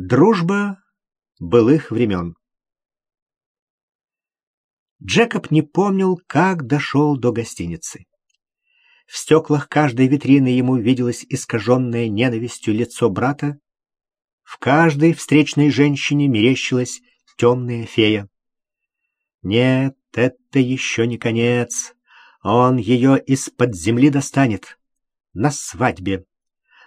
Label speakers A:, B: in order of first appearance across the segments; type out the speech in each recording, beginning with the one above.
A: Дружба былых времен. Джекоб не помнил, как дошел до гостиницы. В стеклах каждой витрины ему виделось искаженное ненавистью лицо брата. В каждой встречной женщине мерещилась темная фея. Нет, это еще не конец. Он ее из-под земли достанет. На свадьбе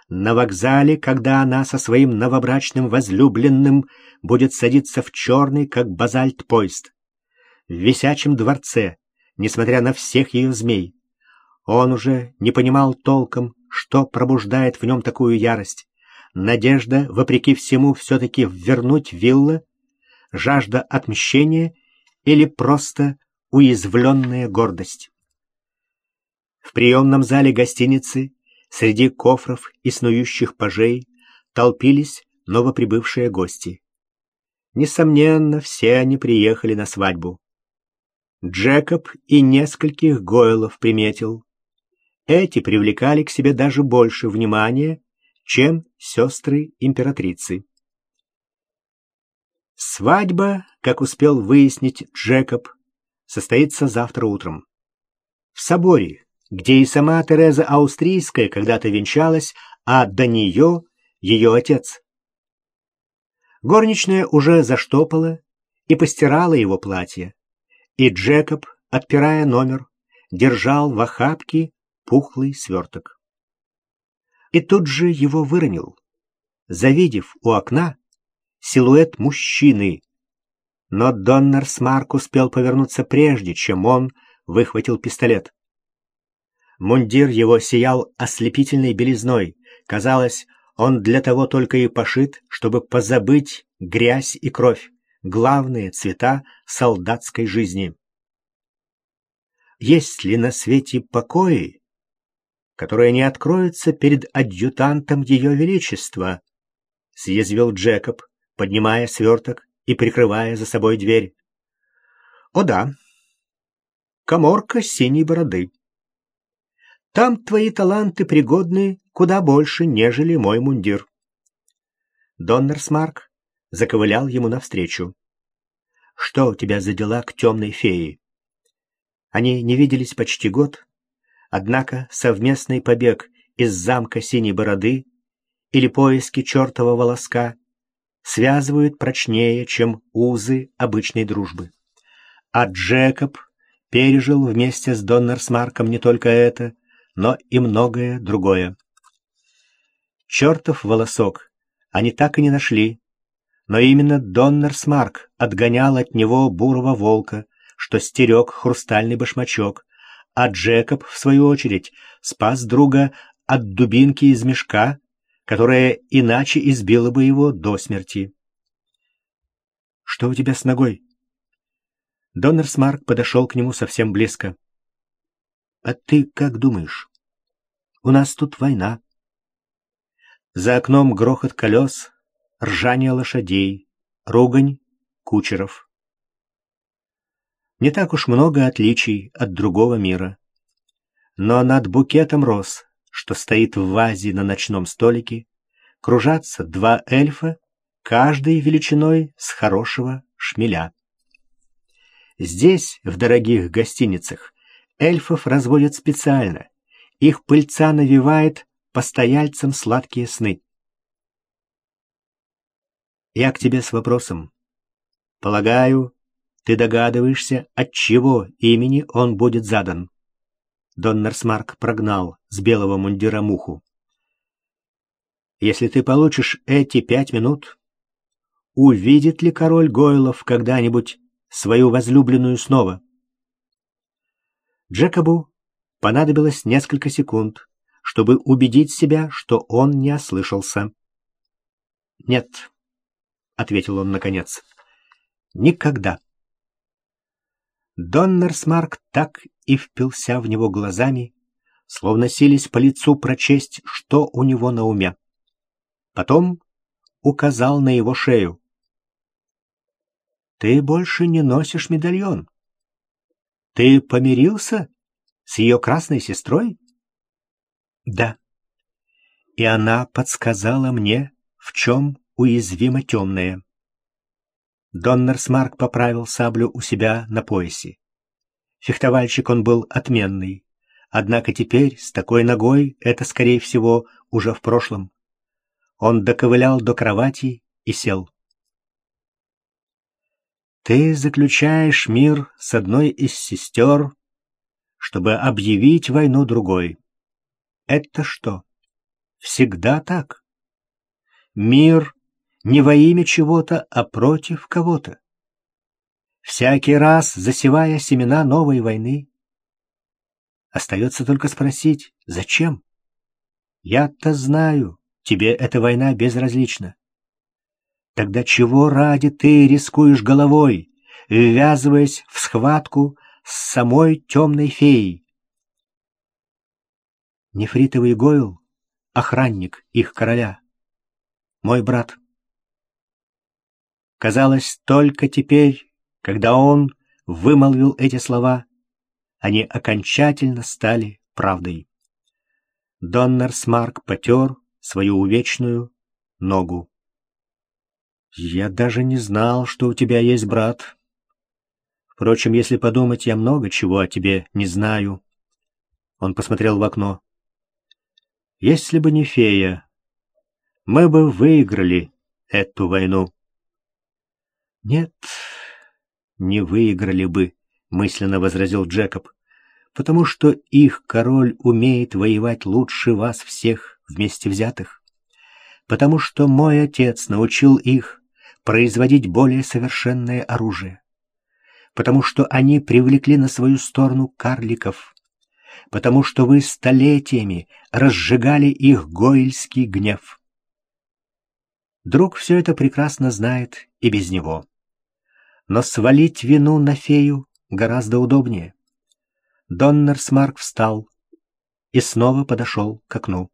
A: на вокзале, когда она со своим новобрачным возлюбленным будет садиться в черный, как базальт, поезд. В висячем дворце, несмотря на всех ее змей. Он уже не понимал толком, что пробуждает в нем такую ярость. Надежда, вопреки всему, все-таки вернуть вилла, жажда отмщения или просто уязвленная гордость. В приемном зале гостиницы Среди кофров и снующих пажей толпились новоприбывшие гости. Несомненно, все они приехали на свадьбу. Джекоб и нескольких Гойлов приметил. Эти привлекали к себе даже больше внимания, чем сестры императрицы. Свадьба, как успел выяснить Джекоб, состоится завтра утром. В соборе, где и сама Тереза Австрийская когда-то венчалась, а до нее ее отец. Горничная уже заштопала и постирала его платье, и Джекоб, отпирая номер, держал в охапке пухлый сверток. И тут же его выронил, завидев у окна силуэт мужчины. Но Доннер Смарк успел повернуться прежде, чем он выхватил пистолет. Мундир его сиял ослепительной белизной. Казалось, он для того только и пошит, чтобы позабыть грязь и кровь, главные цвета солдатской жизни. Есть ли на свете покои, которые не откроются перед адъютантом Ее Величества? — съязвил Джекоб, поднимая сверток и прикрывая за собой дверь. — О да, коморка синей бороды. Там твои таланты пригодны куда больше, нежели мой мундир. Доннерсмарк заковылял ему навстречу. «Что у тебя за дела к темной фее?» Они не виделись почти год, однако совместный побег из замка Синей Бороды или поиски чертова волоска связывают прочнее, чем узы обычной дружбы. А Джекоб пережил вместе с Доннерсмарком не только это, но и многое другое. Чертов волосок они так и не нашли, но именно Доннер Смарк отгонял от него бурого волка, что стерег хрустальный башмачок, а Джекоб, в свою очередь, спас друга от дубинки из мешка, которая иначе избила бы его до смерти. «Что у тебя с ногой?» Доннер Смарк подошел к нему совсем близко. А ты как думаешь? У нас тут война. За окном грохот колес, ржание лошадей, ругань кучеров. Не так уж много отличий от другого мира. Но над букетом роз, что стоит в вазе на ночном столике, кружатся два эльфа, каждый величиной с хорошего шмеля. Здесь, в дорогих гостиницах, эльфов разводят специально. Их пыльца навевает постояльцам сладкие сны. Я к тебе с вопросом. Полагаю, ты догадываешься, от чего имени он будет задан. Доннерсмарк прогнал с белого мундира муху. Если ты получишь эти пять минут, увидит ли король Гойлов когда-нибудь свою возлюбленную снова? Джекобу понадобилось несколько секунд, чтобы убедить себя, что он не ослышался. «Нет», — ответил он наконец, — «никогда». Доннерсмарк так и впился в него глазами, словно сились по лицу прочесть, что у него на уме. Потом указал на его шею. «Ты больше не носишь медальон. Ты помирился с ее красной сестрой? Да. И она подсказала мне, в чем уязвимо темное. Доннерсмарк поправил саблю у себя на поясе. Фехтовальщик он был отменный, однако теперь с такой ногой это, скорее всего, уже в прошлом. Он доковылял до кровати и сел. «Ты заключаешь мир с одной из сестер, чтобы объявить войну другой. Это что, всегда так? Мир не во имя чего-то, а против кого-то. Всякий раз засевая семена новой войны. Остается только спросить, зачем? Я-то знаю, тебе эта война безразлична. Тогда чего ради ты рискуешь головой, ввязываясь в схватку с самой темной феей? Нефритовый Гойл — охранник их короля. Мой брат. Казалось, только теперь, когда он вымолвил эти слова, они окончательно стали правдой. Доннер Смарк потер свою увечную ногу. «Я даже не знал, что у тебя есть брат. Впрочем, если подумать, я много чего о тебе не знаю». Он посмотрел в окно. «Если бы не фея, мы бы выиграли эту войну». «Нет, не выиграли бы», — мысленно возразил Джекоб, «потому что их король умеет воевать лучше вас всех вместе взятых, потому что мой отец научил их производить более совершенное оружие, потому что они привлекли на свою сторону карликов, потому что вы столетиями разжигали их гойльский гнев. Друг все это прекрасно знает и без него но свалить вину на фею гораздо удобнее. Доннер Смарк встал и снова подошел к окну.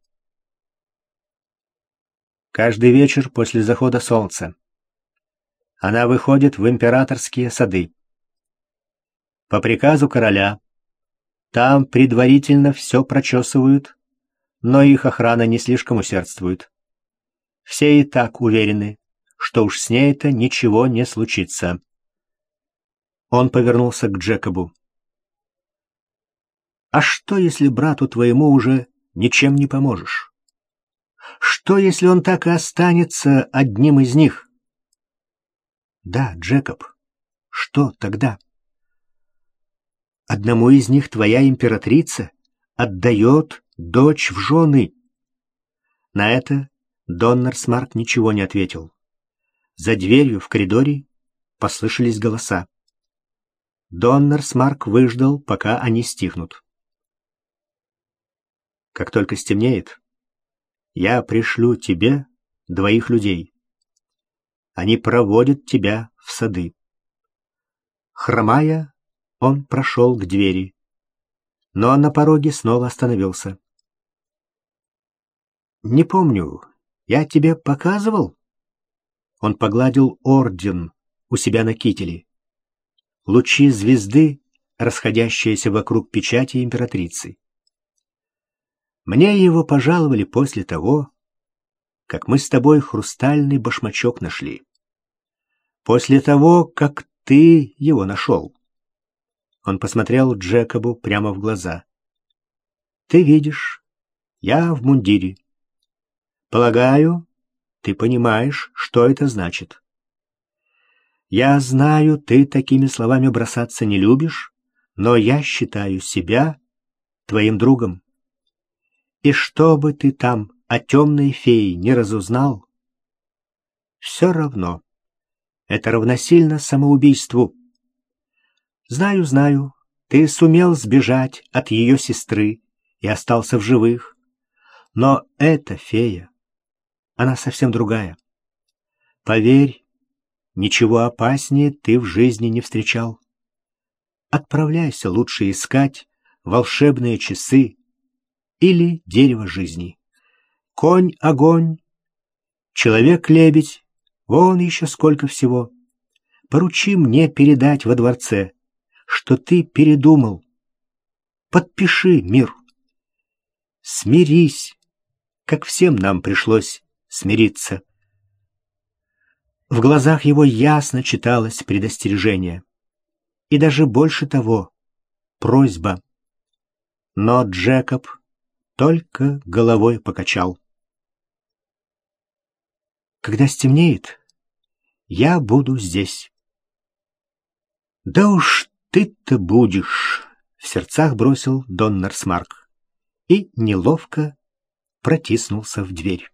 A: Каждый вечер после захода солнца она выходит в императорские сады. По приказу короля там предварительно все прочесывают, но их охрана не слишком усердствует. Все и так уверены, что уж с ней-то ничего не случится. Он повернулся к Джекобу. «А что, если брату твоему уже ничем не поможешь? Что, если он так и останется одним из них?» «Да, Джекоб, что тогда?» «Одному из них твоя императрица отдает дочь в жены». На это Доннер Смарт ничего не ответил. За дверью в коридоре послышались голоса. Доннерсмарк выждал, пока они стихнут. «Как только стемнеет, я пришлю тебе двоих людей. Они проводят тебя в сады». Хромая, он прошел к двери, но на пороге снова остановился. «Не помню, я тебе показывал?» Он погладил орден у себя на кителе лучи звезды, расходящиеся вокруг печати императрицы. Мне его пожаловали после того, как мы с тобой хрустальный башмачок нашли. После того, как ты его нашел. Он посмотрел Джекобу прямо в глаза. Ты видишь, я в мундире. Полагаю, ты понимаешь, что это значит. Я знаю, ты такими словами бросаться не любишь, но я считаю себя твоим другом. И что бы ты там о темной фее не разузнал, все равно это равносильно самоубийству. Знаю, знаю, ты сумел сбежать от ее сестры и остался в живых, но эта фея, она совсем другая. Поверь, Ничего опаснее ты в жизни не встречал. Отправляйся лучше искать волшебные часы или дерево жизни. Конь-огонь, человек-лебедь, вон еще сколько всего. Поручи мне передать во дворце, что ты передумал. Подпиши мир. Смирись, как всем нам пришлось смириться. В глазах его ясно читалось предостережение. И даже больше того — просьба. Но Джекоб только головой покачал. «Когда стемнеет, я буду здесь». «Да уж ты-то будешь», — в сердцах бросил Доннерсмарк и неловко протиснулся в дверь.